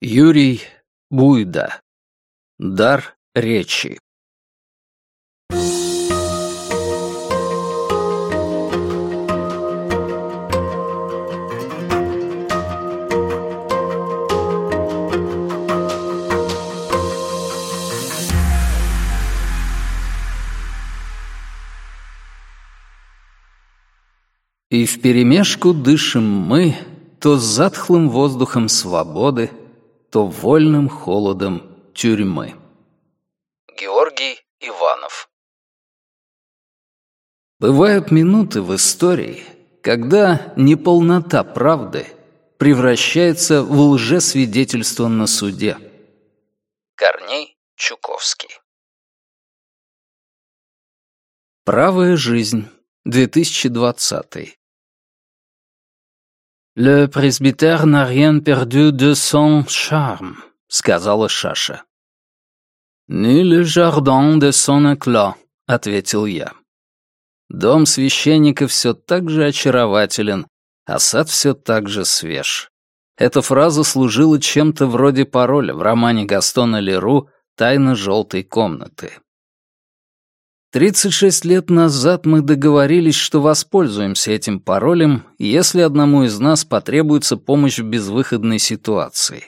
Юрий Буйда. Дар речи. И вперемешку дышим мы то затхлым воздухом свободы, то вольным холодом тюрьмы. Георгий Иванов Бывают минуты в истории, когда неполнота правды превращается в лжесвидетельство на суде. Корней Чуковский Правая жизнь. 2020. «Le presbytère n'a rien perdu de son charme», — сказала Шаша. «Ni le jardin de son éclat», — ответил я. Дом священника все так же очарователен, а сад все так же свеж. Эта фраза служила чем-то вроде пароля в романе Гастона Леру «Тайна желтой комнаты». 36 лет назад мы договорились, что воспользуемся этим паролем, если одному из нас потребуется помощь в безвыходной ситуации.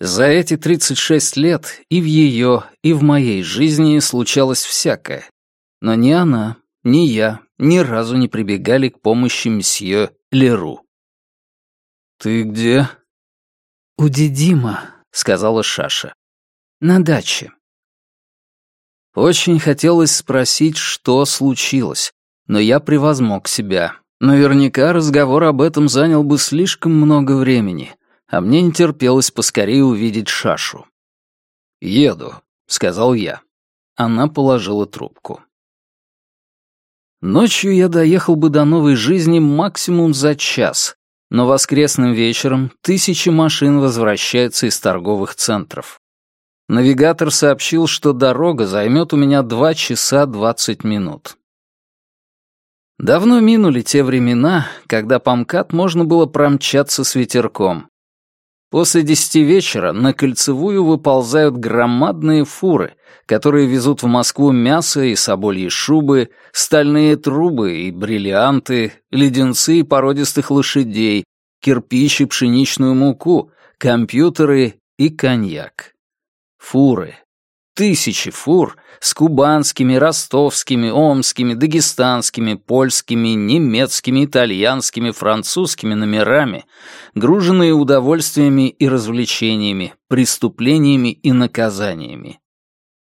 За эти 36 лет и в ее, и в моей жизни случалось всякое. Но ни она, ни я ни разу не прибегали к помощи месье Леру. «Ты где?» «У Дидима», — сказала Шаша. «На даче». Очень хотелось спросить, что случилось, но я превозмог себя. Наверняка разговор об этом занял бы слишком много времени, а мне не терпелось поскорее увидеть Шашу. «Еду», — сказал я. Она положила трубку. Ночью я доехал бы до новой жизни максимум за час, но воскресным вечером тысячи машин возвращаются из торговых центров. Навигатор сообщил, что дорога займет у меня 2 часа 20 минут. Давно минули те времена, когда по МКАД можно было промчаться с ветерком. После десяти вечера на кольцевую выползают громадные фуры, которые везут в Москву мясо и собольи шубы, стальные трубы и бриллианты, леденцы и породистых лошадей, кирпич и пшеничную муку, компьютеры и коньяк. Фуры. Тысячи фур с кубанскими, ростовскими, омскими, дагестанскими, польскими, немецкими, итальянскими, французскими номерами, груженные удовольствиями и развлечениями, преступлениями и наказаниями.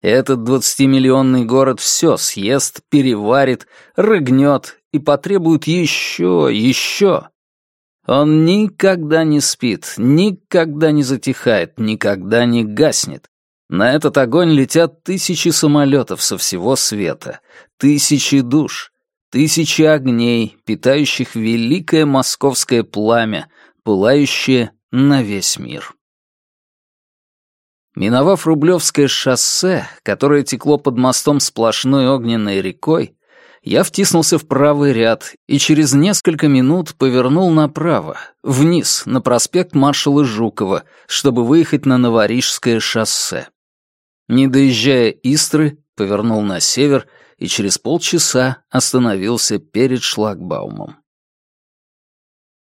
Этот двадцатимиллионный город все съест, переварит, рыгнет и потребует еще, еще. Он никогда не спит, никогда не затихает, никогда не гаснет. На этот огонь летят тысячи самолетов со всего света, тысячи душ, тысячи огней, питающих великое московское пламя, пылающее на весь мир. Миновав Рублевское шоссе, которое текло под мостом сплошной огненной рекой, я втиснулся в правый ряд и через несколько минут повернул направо, вниз, на проспект маршала Жукова, чтобы выехать на Новорижское шоссе. Не доезжая Истры, повернул на север и через полчаса остановился перед шлагбаумом.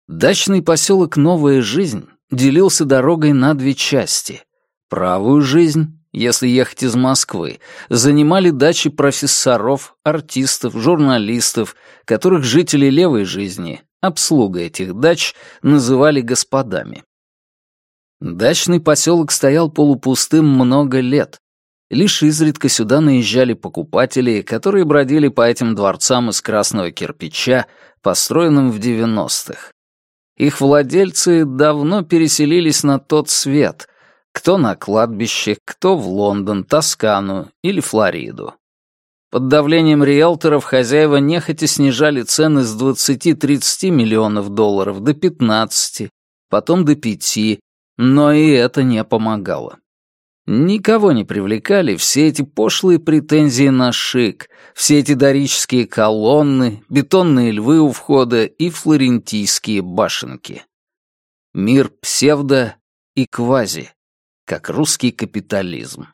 Дачный поселок «Новая жизнь» делился дорогой на две части. Правую жизнь если ехать из Москвы, занимали дачи профессоров, артистов, журналистов, которых жители левой жизни, обслуга этих дач, называли господами. Дачный поселок стоял полупустым много лет. Лишь изредка сюда наезжали покупатели, которые бродили по этим дворцам из красного кирпича, построенным в 90-х. Их владельцы давно переселились на тот свет — кто на кладбище, кто в Лондон, Тоскану или Флориду. Под давлением риэлторов хозяева нехотя снижали цены с 20-30 миллионов долларов до 15, потом до 5, но и это не помогало. Никого не привлекали все эти пошлые претензии на шик, все эти дорические колонны, бетонные львы у входа и флорентийские башенки. Мир псевдо и квази, как русский капитализм.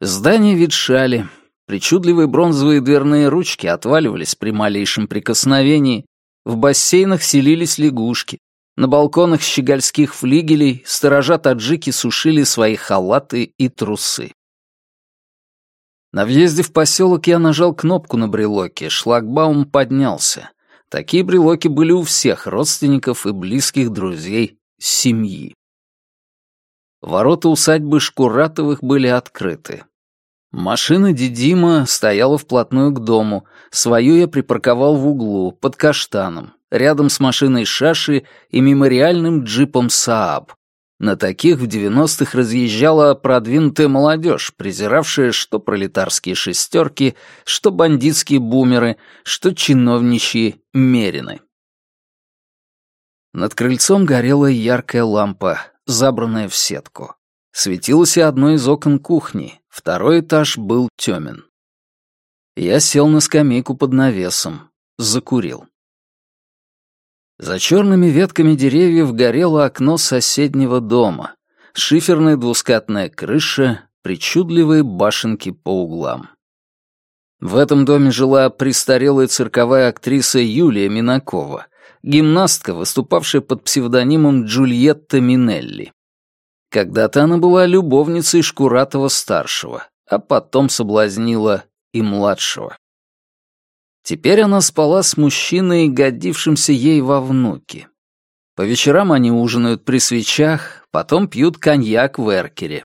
Здания ветшали, причудливые бронзовые дверные ручки отваливались при малейшем прикосновении, в бассейнах селились лягушки, на балконах щегольских флигелей сторожа-таджики сушили свои халаты и трусы. На въезде в поселок я нажал кнопку на брелоке, шлагбаум поднялся. Такие брелоки были у всех родственников и близких друзей семьи. Ворота усадьбы Шкуратовых были открыты. Машина Дидима стояла вплотную к дому, свою я припарковал в углу, под каштаном, рядом с машиной Шаши и мемориальным джипом Сааб. На таких в 90-х разъезжала продвинутая молодежь, презиравшая что пролетарские шестерки, что бандитские бумеры, что чиновничьи мерины. Над крыльцом горела яркая лампа, забранная в сетку. Светилось и одно из окон кухни, второй этаж был темен. Я сел на скамейку под навесом, закурил. За черными ветками деревьев горело окно соседнего дома, шиферная двускатная крыша, причудливые башенки по углам. В этом доме жила престарелая цирковая актриса Юлия Минакова, гимнастка, выступавшая под псевдонимом Джульетта Минелли. Когда-то она была любовницей Шкуратова-старшего, а потом соблазнила и младшего. Теперь она спала с мужчиной, годившимся ей во внуки. По вечерам они ужинают при свечах, потом пьют коньяк в эркере.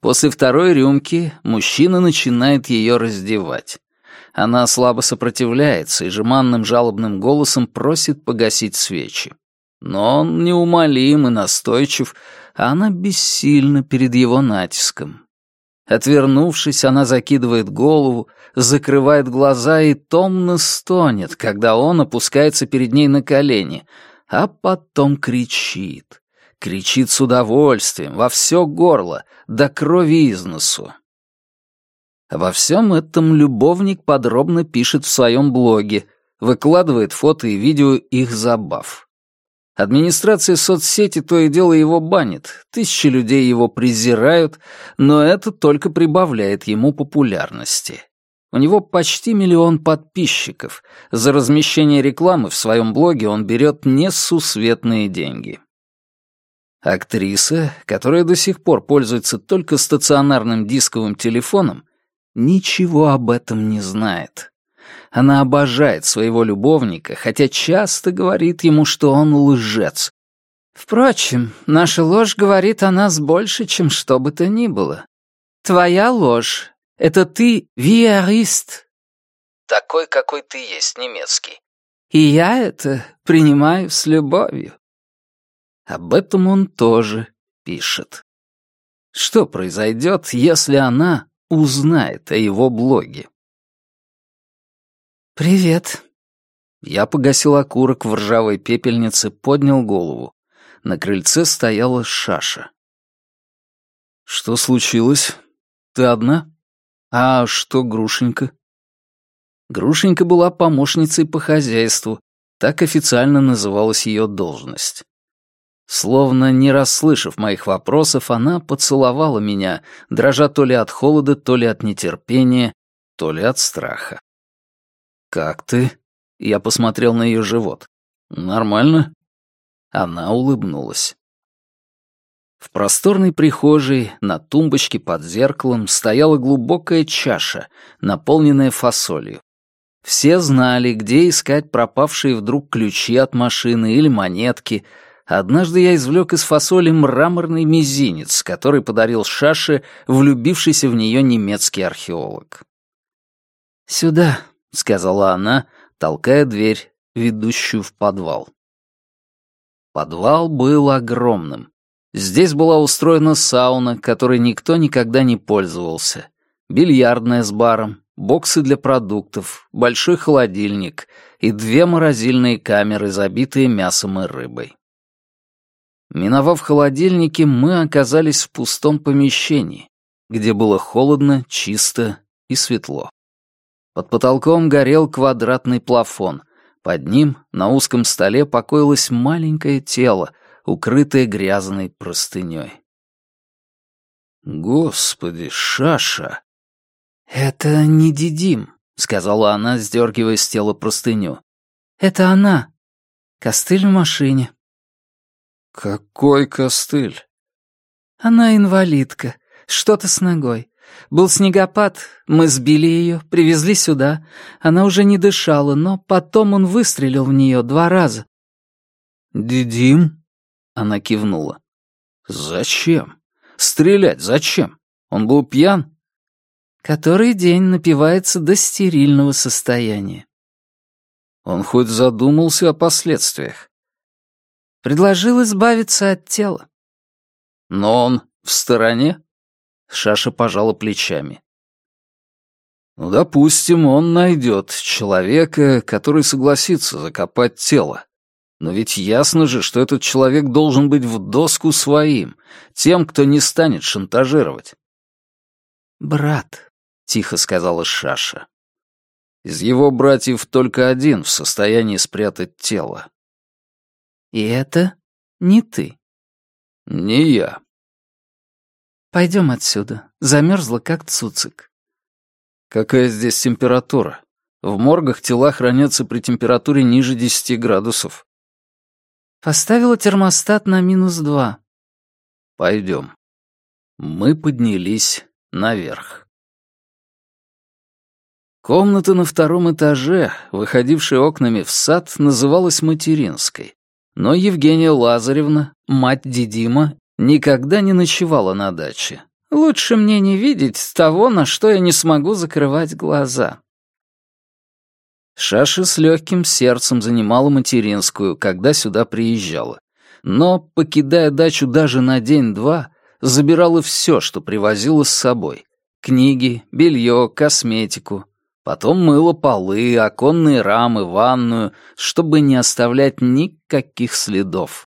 После второй рюмки мужчина начинает ее раздевать. Она слабо сопротивляется и жеманным жалобным голосом просит погасить свечи. Но он неумолим и настойчив, а она бессильна перед его натиском. Отвернувшись, она закидывает голову, закрывает глаза и томно стонет, когда он опускается перед ней на колени, а потом кричит. Кричит с удовольствием, во все горло, до крови из носу. Обо всем этом любовник подробно пишет в своем блоге, выкладывает фото и видео их забав. Администрация соцсети то и дело его банит, тысячи людей его презирают, но это только прибавляет ему популярности. У него почти миллион подписчиков. За размещение рекламы в своем блоге он берет несусветные деньги. Актриса, которая до сих пор пользуется только стационарным дисковым телефоном, ничего об этом не знает. Она обожает своего любовника, хотя часто говорит ему, что он лжец. Впрочем, наша ложь говорит о нас больше, чем что бы то ни было. Твоя ложь — это ты виарист. Такой, какой ты есть, немецкий. И я это принимаю с любовью. Об этом он тоже пишет. Что произойдет, если она узнает о его блоге? «Привет». Я погасил окурок в ржавой пепельнице, поднял голову. На крыльце стояла Шаша. «Что случилось? Ты одна? А что Грушенька?» Грушенька была помощницей по хозяйству, так официально называлась ее должность. Словно не расслышав моих вопросов, она поцеловала меня, дрожа то ли от холода, то ли от нетерпения, то ли от страха. «Как ты?» Я посмотрел на ее живот. «Нормально?» Она улыбнулась. В просторной прихожей на тумбочке под зеркалом стояла глубокая чаша, наполненная фасолью. Все знали, где искать пропавшие вдруг ключи от машины или монетки. Однажды я извлек из фасоли мраморный мизинец, который подарил Шаше влюбившийся в нее немецкий археолог. «Сюда», — сказала она, толкая дверь, ведущую в подвал. Подвал был огромным. Здесь была устроена сауна, которой никто никогда не пользовался, бильярдная с баром, боксы для продуктов, большой холодильник и две морозильные камеры, забитые мясом и рыбой. Миновав холодильники, мы оказались в пустом помещении, где было холодно, чисто и светло. Под потолком горел квадратный плафон. Под ним на узком столе покоилось маленькое тело, укрытая грязной простыней. «Господи, Шаша!» «Это не Дидим», — сказала она, сдергивая с тела простыню. «Это она. Костыль в машине». «Какой костыль?» «Она инвалидка. Что-то с ногой. Был снегопад, мы сбили ее, привезли сюда. Она уже не дышала, но потом он выстрелил в нее два раза». «Дидим?» — она кивнула. «Зачем? Стрелять зачем? Он был пьян?» «Который день напивается до стерильного состояния». Он хоть задумался о последствиях. Предложил избавиться от тела. Но он в стороне? Шаша пожала плечами. Ну, допустим, он найдет человека, который согласится закопать тело. Но ведь ясно же, что этот человек должен быть в доску своим, тем, кто не станет шантажировать. «Брат», — тихо сказала Шаша. «Из его братьев только один в состоянии спрятать тело». «И это не ты?» «Не я». «Пойдем отсюда. Замерзла, как цуцик». «Какая здесь температура? В моргах тела хранятся при температуре ниже десяти градусов». Поставила термостат на минус два. Пойдем. Мы поднялись наверх. Комната на втором этаже, выходившая окнами в сад, называлась материнской. Но Евгения Лазаревна, мать Дидима, никогда не ночевала на даче. Лучше мне не видеть того, на что я не смогу закрывать глаза. Шаша с легким сердцем занимала материнскую, когда сюда приезжала. Но, покидая дачу даже на день-два, забирала все, что привозила с собой. Книги, белье, косметику. Потом мыла полы, оконные рамы, ванную, чтобы не оставлять никаких следов.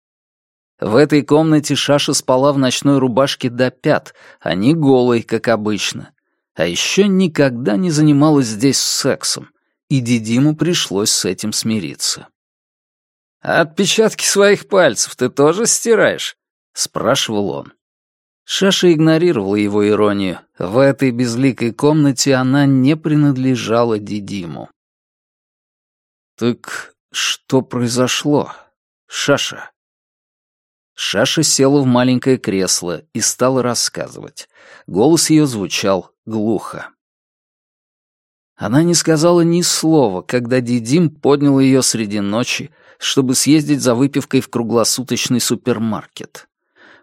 В этой комнате Шаша спала в ночной рубашке до пят, а не голой, как обычно. А еще никогда не занималась здесь сексом и Дидиму пришлось с этим смириться. «Отпечатки своих пальцев ты тоже стираешь?» — спрашивал он. Шаша игнорировала его иронию. В этой безликой комнате она не принадлежала Дидиму. «Так что произошло, Шаша?» Шаша села в маленькое кресло и стала рассказывать. Голос ее звучал глухо. Она не сказала ни слова, когда Дидим поднял ее среди ночи, чтобы съездить за выпивкой в круглосуточный супермаркет.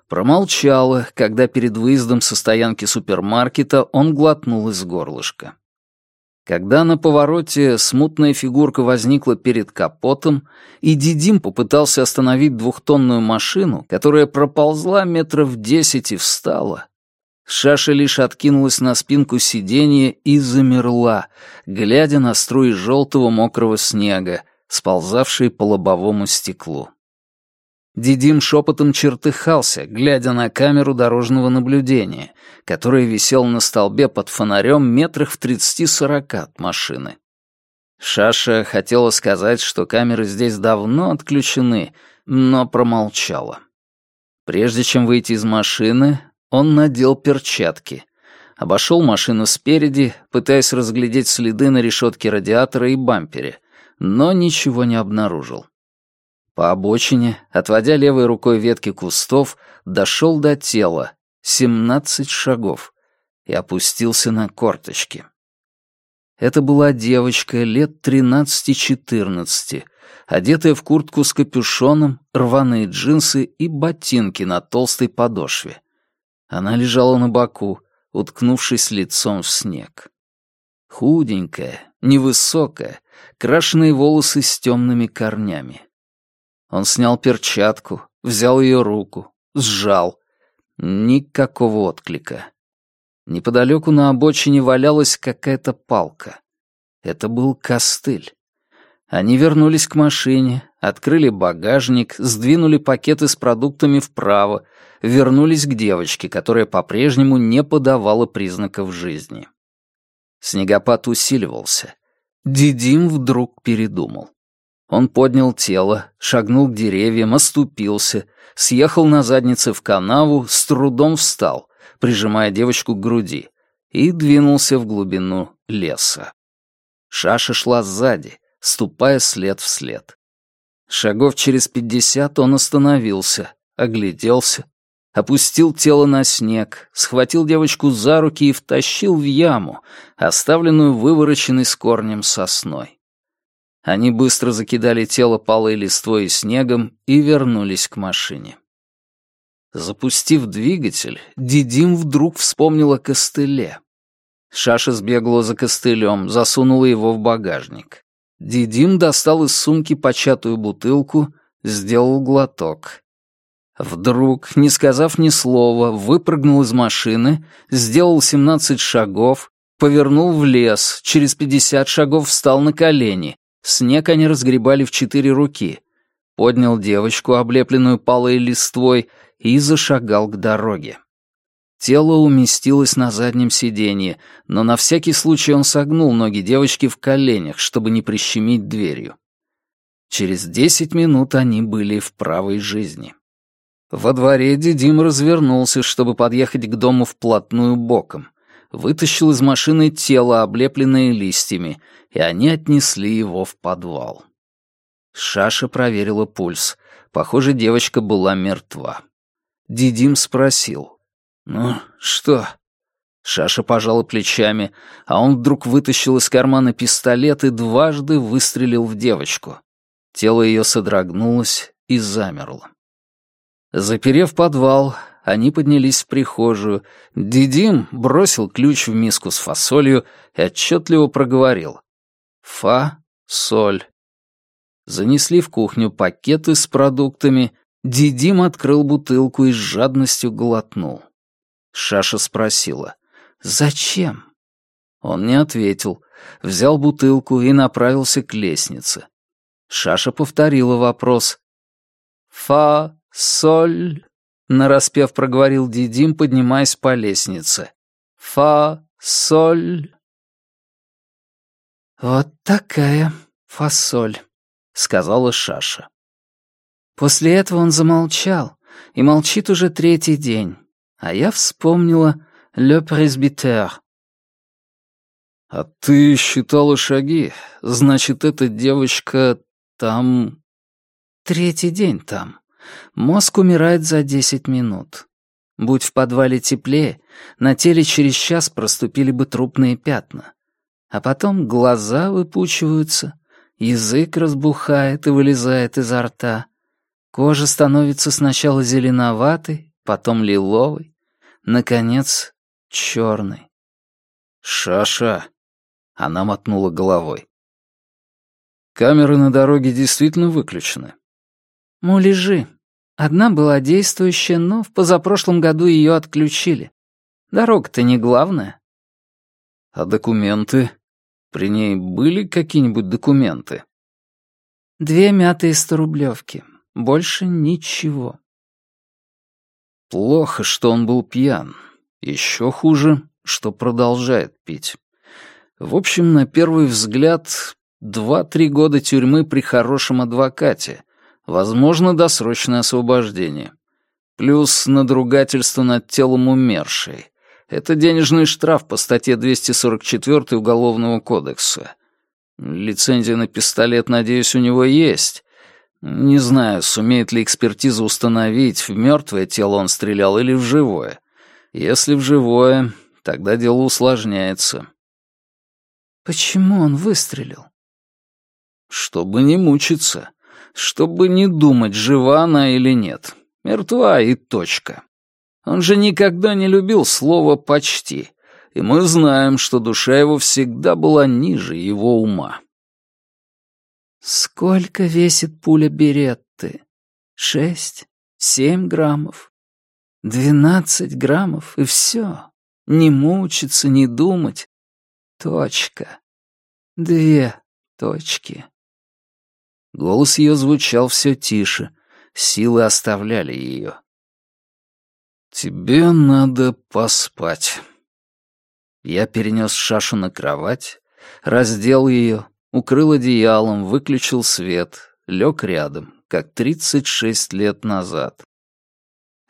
Промолчала, когда перед выездом со стоянки супермаркета он глотнул из горлышка. Когда на повороте смутная фигурка возникла перед капотом, и Дидим попытался остановить двухтонную машину, которая проползла метров десять и встала, Шаша лишь откинулась на спинку сиденья и замерла, глядя на струи желтого мокрого снега, сползавшие по лобовому стеклу. Дидим шепотом чертыхался, глядя на камеру дорожного наблюдения, которая висела на столбе под фонарем метрах в тридцати-сорока от машины. Шаша хотела сказать, что камеры здесь давно отключены, но промолчала. Прежде чем выйти из машины, он надел перчатки. Обошел машину спереди, пытаясь разглядеть следы на решетке радиатора и бампере, но ничего не обнаружил. По обочине, отводя левой рукой ветки кустов, дошел до тела, семнадцать шагов, и опустился на корточки. Это была девочка лет тринадцати-четырнадцати, одетая в куртку с капюшоном, рваные джинсы и ботинки на толстой подошве. Она лежала на боку, уткнувшись лицом в снег. Худенькая, невысокая, крашеные волосы с темными корнями. Он снял перчатку, взял ее руку, сжал. Никакого отклика. Неподалеку на обочине валялась какая-то палка. Это был костыль. Они вернулись к машине, открыли багажник, сдвинули пакеты с продуктами вправо, вернулись к девочке, которая по-прежнему не подавала признаков жизни. Снегопад усиливался. Дидим вдруг передумал. Он поднял тело, шагнул к деревьям, оступился, съехал на заднице в канаву, с трудом встал, прижимая девочку к груди, и двинулся в глубину леса. Шаша шла сзади, ступая след в след. Шагов через пятьдесят он остановился, огляделся, опустил тело на снег, схватил девочку за руки и втащил в яму, оставленную вывороченной с корнем сосной. Они быстро закидали тело палой листвой и снегом и вернулись к машине. Запустив двигатель, Дидим вдруг вспомнил о костыле. Шаша сбегала за костылем, засунула его в багажник. Дидим достал из сумки початую бутылку, сделал глоток. Вдруг, не сказав ни слова, выпрыгнул из машины, сделал семнадцать шагов, повернул в лес, через пятьдесят шагов встал на колени. Снег они разгребали в четыре руки. Поднял девочку, облепленную палой листвой, и зашагал к дороге. Тело уместилось на заднем сиденье, но на всякий случай он согнул ноги девочки в коленях, чтобы не прищемить дверью. Через десять минут они были в правой жизни. Во дворе Дидим развернулся, чтобы подъехать к дому вплотную боком. Вытащил из машины тело, облепленное листьями, и они отнесли его в подвал. Шаша проверила пульс. Похоже, девочка была мертва. Дидим спросил. «Ну, что?» Шаша пожала плечами, а он вдруг вытащил из кармана пистолет и дважды выстрелил в девочку. Тело ее содрогнулось и замерло. Заперев подвал, они поднялись в прихожую. Дидим бросил ключ в миску с фасолью и отчетливо проговорил. «Фа, соль». Занесли в кухню пакеты с продуктами. Дидим открыл бутылку и с жадностью глотнул. Шаша спросила, «Зачем?» Он не ответил, взял бутылку и направился к лестнице. Шаша повторила вопрос. «Фа, соль», — нараспев проговорил Дидим, поднимаясь по лестнице. «Фа, соль». «Вот такая фасоль», — сказала Шаша. После этого он замолчал, и молчит уже третий день а я вспомнила «Le Presbyter». «А ты считала шаги? Значит, эта девочка там...» «Третий день там. Мозг умирает за десять минут. Будь в подвале теплее, на теле через час проступили бы трупные пятна. А потом глаза выпучиваются, язык разбухает и вылезает изо рта. Кожа становится сначала зеленоватой, потом лиловой, наконец, черный. «Шаша!» — она мотнула головой. «Камеры на дороге действительно выключены?» «Муляжи. Одна была действующая, но в позапрошлом году ее отключили. Дорога-то не главная». «А документы? При ней были какие-нибудь документы?» «Две мятые сторублевки. Больше ничего». Плохо, что он был пьян. Еще хуже, что продолжает пить. В общем, на первый взгляд, два-три года тюрьмы при хорошем адвокате. Возможно, досрочное освобождение. Плюс надругательство над телом умершей. Это денежный штраф по статье 244 Уголовного кодекса. Лицензия на пистолет, надеюсь, у него есть. Не знаю, сумеет ли экспертиза установить, в мертвое тело он стрелял или в живое. Если в живое, тогда дело усложняется. Почему он выстрелил? Чтобы не мучиться. Чтобы не думать, жива она или нет. Мертва и точка. Он же никогда не любил слово «почти», и мы знаем, что душа его всегда была ниже его ума. Сколько весит пуля Беретты? Шесть? Семь граммов? Двенадцать граммов, и все. Не мучиться, не думать. Точка. Две точки. Голос ее звучал все тише. Силы оставляли ее. «Тебе надо поспать». Я перенес Шашу на кровать, раздел ее, укрыл одеялом, выключил свет, лег рядом, как 36 лет назад.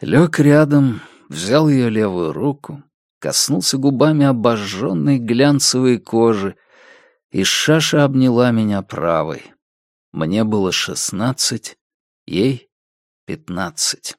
Лег рядом, взял ее левую руку, коснулся губами обожженной глянцевой кожи, и Шаша обняла меня правой. Мне было шестнадцать, ей пятнадцать.